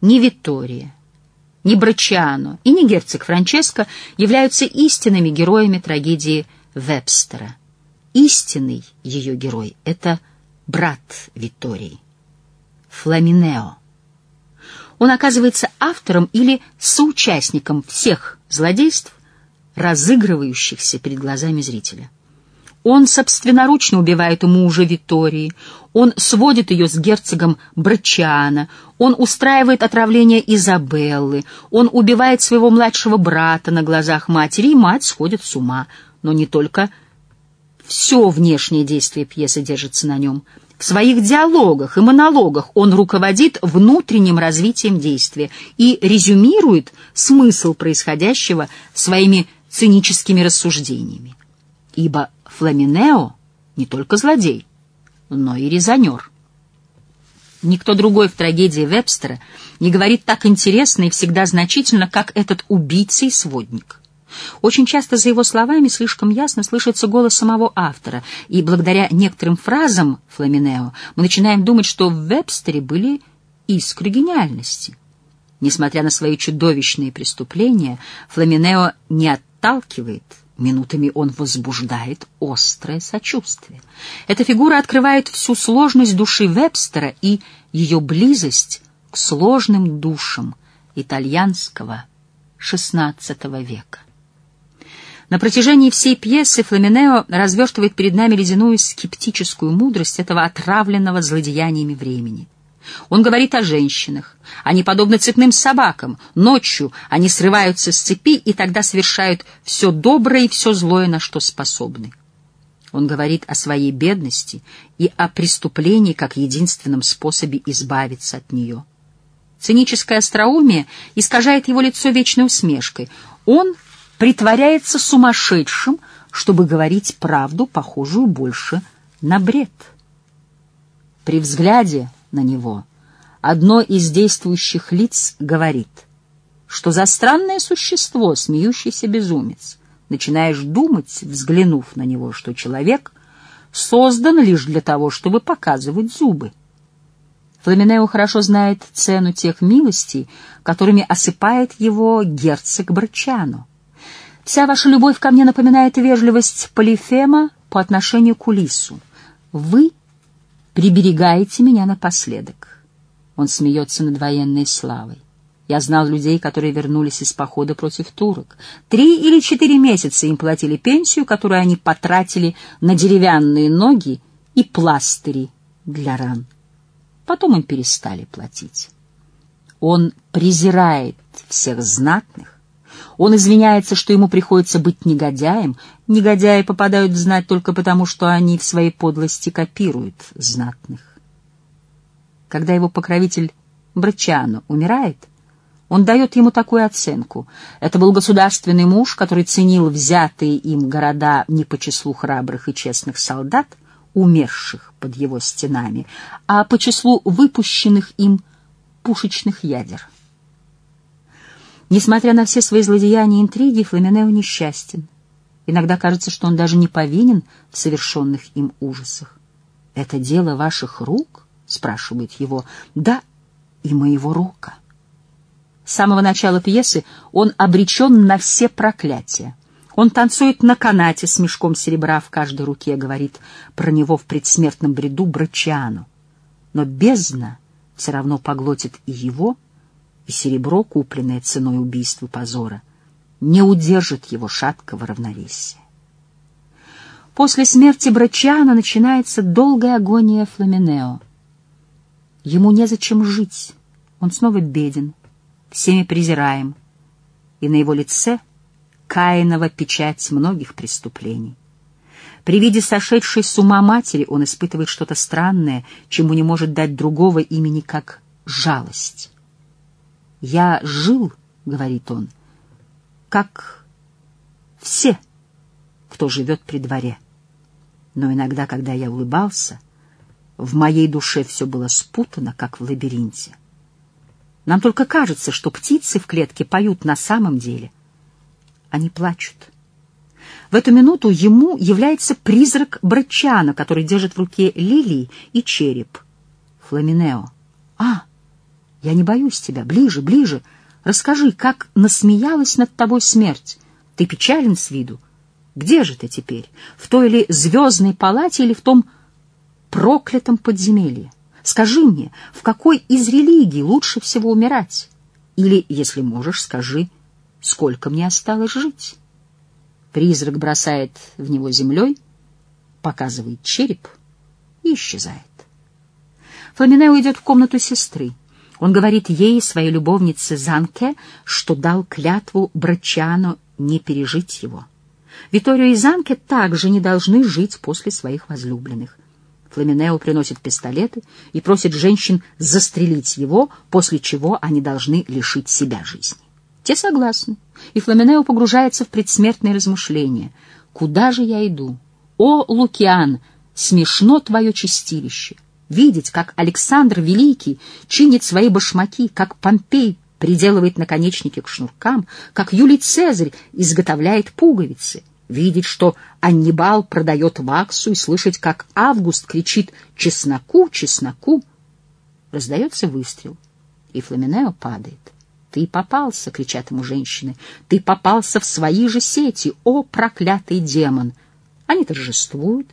ни Виттория, ни Брачиано и ни герцог Франческо являются истинными героями трагедии Вебстера. Истинный ее герой — это брат Виттории, Фламинео. Он оказывается автором или соучастником всех злодейств, разыгрывающихся перед глазами зрителя. Он собственноручно убивает мужа Витории, он сводит ее с герцогом Брачиано, он устраивает отравление Изабеллы, он убивает своего младшего брата на глазах матери, и мать сходит с ума. Но не только все внешнее действие пьесы держится на нем. В своих диалогах и монологах он руководит внутренним развитием действия и резюмирует смысл происходящего своими циническими рассуждениями. Ибо Фламинео не только злодей, но и резонер. Никто другой в трагедии Вебстера не говорит так интересно и всегда значительно, как этот убийца и сводник. Очень часто за его словами слишком ясно слышится голос самого автора, и благодаря некоторым фразам Фламинео мы начинаем думать, что в Вебстере были искры гениальности. Несмотря на свои чудовищные преступления, Фламинео не отталкивает Минутами он возбуждает острое сочувствие. Эта фигура открывает всю сложность души Вебстера и ее близость к сложным душам итальянского XVI века. На протяжении всей пьесы Фламинео разверстывает перед нами ледяную скептическую мудрость этого отравленного злодеяниями времени — он говорит о женщинах. Они подобны цепным собакам. Ночью они срываются с цепи и тогда совершают все доброе и все злое, на что способны. Он говорит о своей бедности и о преступлении как единственном способе избавиться от нее. Циническое остроумие искажает его лицо вечной усмешкой. Он притворяется сумасшедшим, чтобы говорить правду, похожую больше на бред. При взгляде на него, одно из действующих лиц говорит, что за странное существо, смеющийся безумец, начинаешь думать, взглянув на него, что человек создан лишь для того, чтобы показывать зубы. Фламинео хорошо знает цену тех милостей, которыми осыпает его герцог Брачано. Вся ваша любовь ко мне напоминает вежливость Полифема по отношению к Улису. Вы приберегаете меня напоследок. Он смеется над военной славой. Я знал людей, которые вернулись из похода против турок. Три или четыре месяца им платили пенсию, которую они потратили на деревянные ноги и пластыри для ран. Потом им перестали платить. Он презирает всех знатных, он извиняется, что ему приходится быть негодяем. Негодяи попадают в знать только потому, что они в своей подлости копируют знатных. Когда его покровитель Брачано умирает, он дает ему такую оценку. Это был государственный муж, который ценил взятые им города не по числу храбрых и честных солдат, умерших под его стенами, а по числу выпущенных им пушечных ядер. Несмотря на все свои злодеяния и интриги, Фламинео несчастен. Иногда кажется, что он даже не повинен в совершенных им ужасах. «Это дело ваших рук?» — спрашивает его. «Да, и моего рука». С самого начала пьесы он обречен на все проклятия. Он танцует на канате с мешком серебра в каждой руке, говорит про него в предсмертном бреду Брачиану. Но бездна все равно поглотит и его, и серебро, купленное ценой убийства позора, не удержит его шаткого равновесия. После смерти Брачана начинается долгая агония Фламинео. Ему незачем жить, он снова беден, всеми презираем, и на его лице Каинова печать многих преступлений. При виде сошедшей с ума матери он испытывает что-то странное, чему не может дать другого имени, как жалость. «Я жил, — говорит он, — как все, кто живет при дворе. Но иногда, когда я улыбался, в моей душе все было спутано, как в лабиринте. Нам только кажется, что птицы в клетке поют на самом деле. Они плачут. В эту минуту ему является призрак Брачана, который держит в руке лилии и череп. Фламинео. А, Я не боюсь тебя. Ближе, ближе. Расскажи, как насмеялась над тобой смерть. Ты печален с виду. Где же ты теперь? В той ли звездной палате или в том проклятом подземелье? Скажи мне, в какой из религий лучше всего умирать? Или, если можешь, скажи, сколько мне осталось жить? Призрак бросает в него землей, показывает череп и исчезает. Фламинео идет в комнату сестры. Он говорит ей, своей любовнице Занке, что дал клятву Брачану не пережить его. Виторио и Занке также не должны жить после своих возлюбленных. Фламинео приносит пистолеты и просит женщин застрелить его, после чего они должны лишить себя жизни. Те согласны, и Фламинео погружается в предсмертные размышления. «Куда же я иду? О, Лукиан, смешно твое чистилище!» Видеть, как Александр Великий чинит свои башмаки, как Помпей приделывает наконечники к шнуркам, как Юлий Цезарь изготовляет пуговицы, видеть, что Аннибал продает ваксу и слышать, как Август кричит «Чесноку! Чесноку!» Раздается выстрел, и Фламинео падает. «Ты попался!» — кричат ему женщины. «Ты попался в свои же сети, о проклятый демон!» Они торжествуют,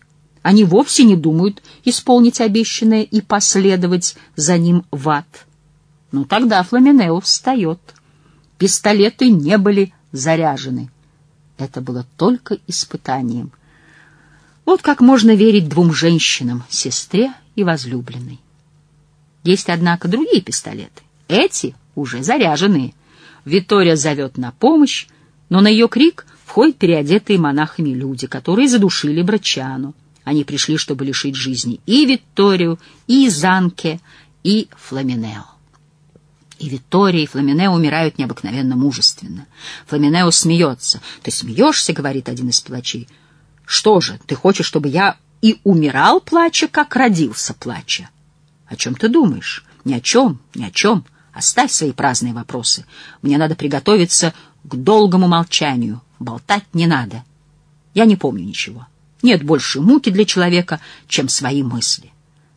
они вовсе не думают исполнить обещанное и последовать за ним в ад. Ну тогда Фламинео встает. Пистолеты не были заряжены. Это было только испытанием. Вот как можно верить двум женщинам, сестре и возлюбленной. Есть, однако, другие пистолеты. Эти уже заряженные. Витория зовет на помощь, но на ее крик входят переодетые монахами люди, которые задушили Брачану. Они пришли, чтобы лишить жизни и Викторию, и Занке, и Фламинео. И Виктория, и Фламинео умирают необыкновенно мужественно. Фламинео смеется. «Ты смеешься?» — говорит один из плачей. «Что же, ты хочешь, чтобы я и умирал, плача, как родился, плача?» «О чем ты думаешь?» «Ни о чем, ни о чем. Оставь свои праздные вопросы. Мне надо приготовиться к долгому молчанию. Болтать не надо. Я не помню ничего». Нет больше муки для человека, чем свои мысли.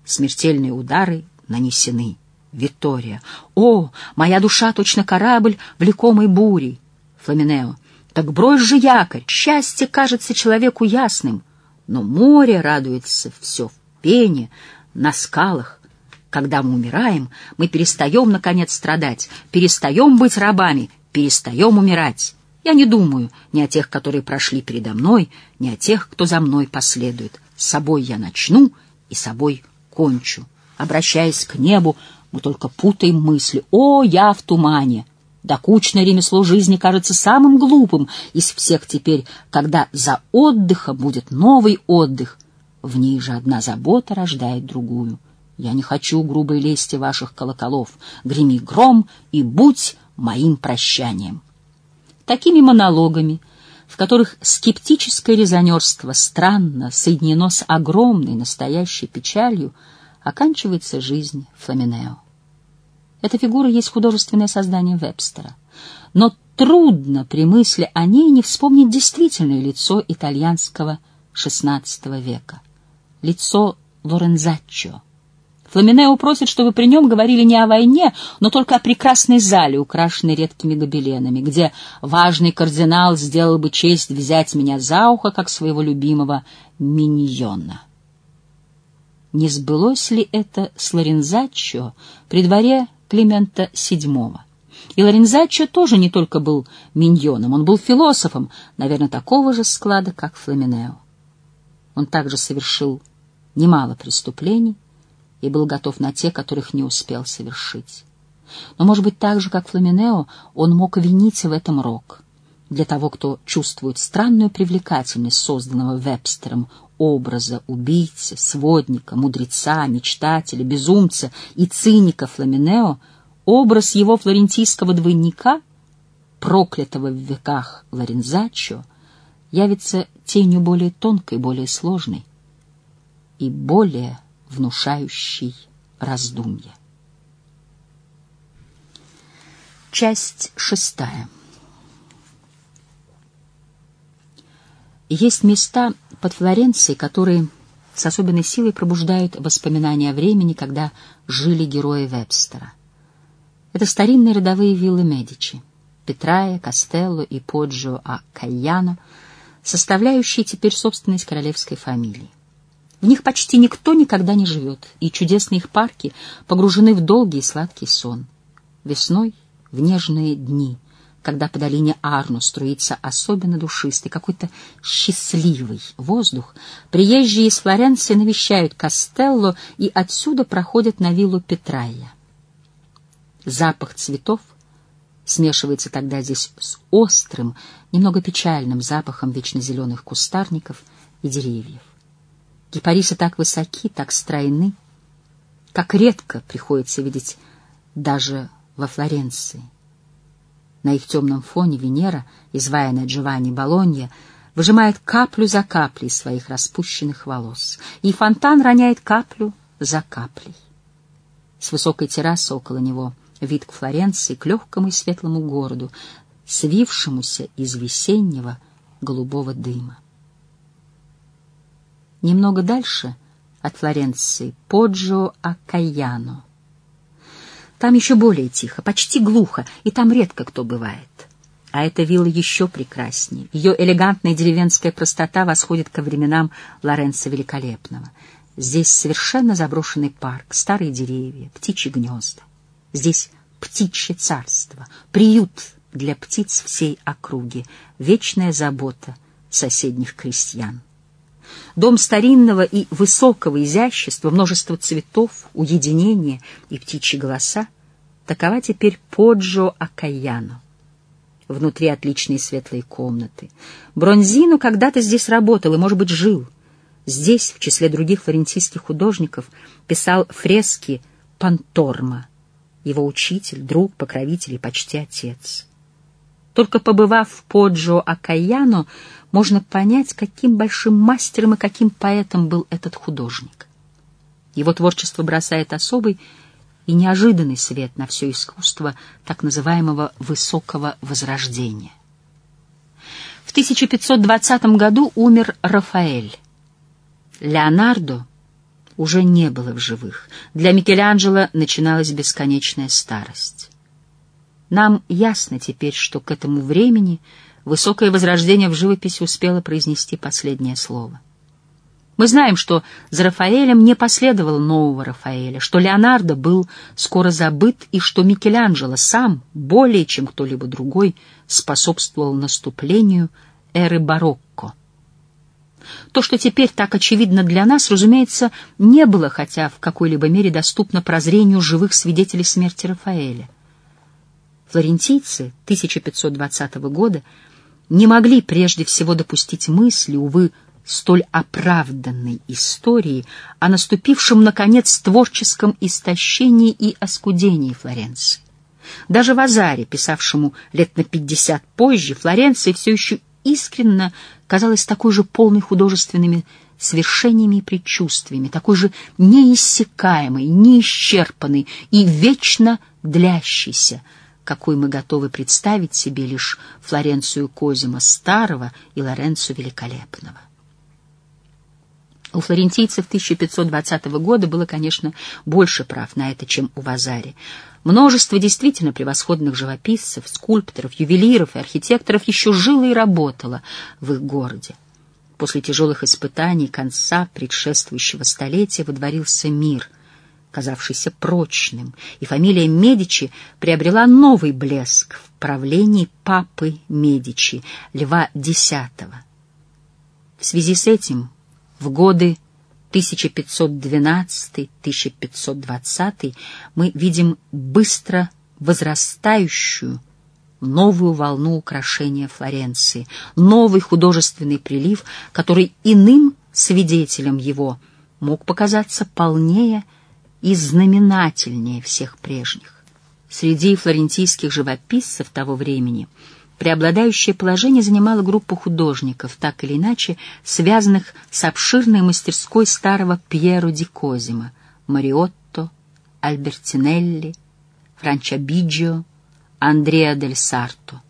Смертельные удары нанесены. Виктория. О, моя душа точно корабль, влекомый бурей. Фламинео. Так брось же якорь. Счастье кажется человеку ясным. Но море радуется все в пене, на скалах. Когда мы умираем, мы перестаем, наконец, страдать, перестаем быть рабами, перестаем умирать. Я не думаю ни о тех, которые прошли передо мной, ни о тех, кто за мной последует. С собой я начну и собой кончу. Обращаясь к небу, мы только путаем мысли. О, я в тумане! Докучное ремесло жизни кажется самым глупым из всех теперь, когда за отдыхом будет новый отдых. В ней же одна забота рождает другую. Я не хочу грубой лести ваших колоколов. Греми гром и будь моим прощанием такими монологами, в которых скептическое резонерство странно соединено с огромной настоящей печалью, оканчивается жизнь Фламинео. Эта фигура есть художественное создание Вебстера, но трудно при мысли о ней не вспомнить действительное лицо итальянского XVI века, лицо Лорензаччо, Фламинео просит, чтобы при нем говорили не о войне, но только о прекрасной зале, украшенной редкими гобеленами, где важный кардинал сделал бы честь взять меня за ухо, как своего любимого миньона. Не сбылось ли это с Лорензаччо при дворе Климента VII? И Лорензаччо тоже не только был миньоном, он был философом, наверное, такого же склада, как Фламинео. Он также совершил немало преступлений, и был готов на те, которых не успел совершить. Но, может быть, так же, как Фламинео, он мог винить в этом рок. Для того, кто чувствует странную привлекательность созданного Вебстером образа убийцы, сводника, мудреца, мечтателя, безумца и циника Фламинео, образ его флорентийского двойника, проклятого в веках Лорензачо, явится тенью более тонкой, более сложной и более внушающий раздумья. Часть шестая. Есть места под Флоренцией, которые с особенной силой пробуждают воспоминания о времени, когда жили герои Вебстера. Это старинные родовые виллы Медичи. Петрая, Кастелло и Поджо а составляющие теперь собственность королевской фамилии. В них почти никто никогда не живет, и чудесные их парки погружены в долгий сладкий сон. Весной, в нежные дни, когда по долине Арну струится особенно душистый, какой-то счастливый воздух, приезжие из Флоренции навещают Кастелло и отсюда проходят на виллу Петрайя. Запах цветов смешивается тогда здесь с острым, немного печальным запахом вечно кустарников и деревьев. Кипарисы так высоки, так стройны, как редко приходится видеть даже во Флоренции. На их темном фоне Венера, изваянная Джованни Болонья, выжимает каплю за каплей своих распущенных волос, и фонтан роняет каплю за каплей. С высокой террасы около него вид к Флоренции, к легкому и светлому городу, свившемуся из весеннего голубого дыма. Немного дальше от Флоренции Поджо Акаяно. Там еще более тихо, почти глухо, и там редко кто бывает. А эта вилла еще прекраснее. Ее элегантная деревенская простота восходит ко временам Лоренца Великолепного. Здесь совершенно заброшенный парк, старые деревья, птичьи гнезда. Здесь птичье царство, приют для птиц всей округи, вечная забота соседних крестьян. Дом старинного и высокого изящества, множество цветов, уединения и птичьи голоса — такова теперь Поджо Акаяно. Внутри отличные светлые комнаты. Бронзино когда-то здесь работал и, может быть, жил. Здесь, в числе других флорентийских художников, писал фрески Панторма, его учитель, друг, покровитель и почти отец. Только побывав в Поджо Акаяно, можно понять, каким большим мастером и каким поэтом был этот художник. Его творчество бросает особый и неожиданный свет на все искусство так называемого «высокого возрождения». В 1520 году умер Рафаэль. Леонардо уже не было в живых. Для Микеланджело начиналась бесконечная старость. Нам ясно теперь, что к этому времени высокое возрождение в живописи успело произнести последнее слово. Мы знаем, что за Рафаэлем не последовало нового Рафаэля, что Леонардо был скоро забыт и что Микеланджело сам, более чем кто-либо другой, способствовал наступлению эры барокко. То, что теперь так очевидно для нас, разумеется, не было, хотя в какой-либо мере доступно прозрению живых свидетелей смерти Рафаэля. Флорентийцы 1520 года не могли прежде всего допустить мысли, увы, столь оправданной истории о наступившем, наконец, творческом истощении и оскудении Флоренции. Даже в Азаре, писавшему лет на пятьдесят позже, Флоренция все еще искренно казалась такой же полной художественными свершениями и предчувствиями, такой же неиссякаемой, неисчерпанной и вечно длящейся — какой мы готовы представить себе лишь Флоренцию Козима Старого и Лоренцо Великолепного. У флорентийцев 1520 года было, конечно, больше прав на это, чем у Вазари. Множество действительно превосходных живописцев, скульпторов, ювелиров и архитекторов еще жило и работало в их городе. После тяжелых испытаний конца предшествующего столетия водворился мир — казавшийся прочным, и фамилия Медичи приобрела новый блеск в правлении папы Медичи, Льва X. В связи с этим в годы 1512-1520 мы видим быстро возрастающую новую волну украшения Флоренции, новый художественный прилив, который иным свидетелем его мог показаться полнее и знаменательнее всех прежних. Среди флорентийских живописцев того времени преобладающее положение занимала группа художников, так или иначе связанных с обширной мастерской старого Пьеро ди Козимо, Мариотто, Альбертинелли, Франчабиджио, Андреа дель Сарто —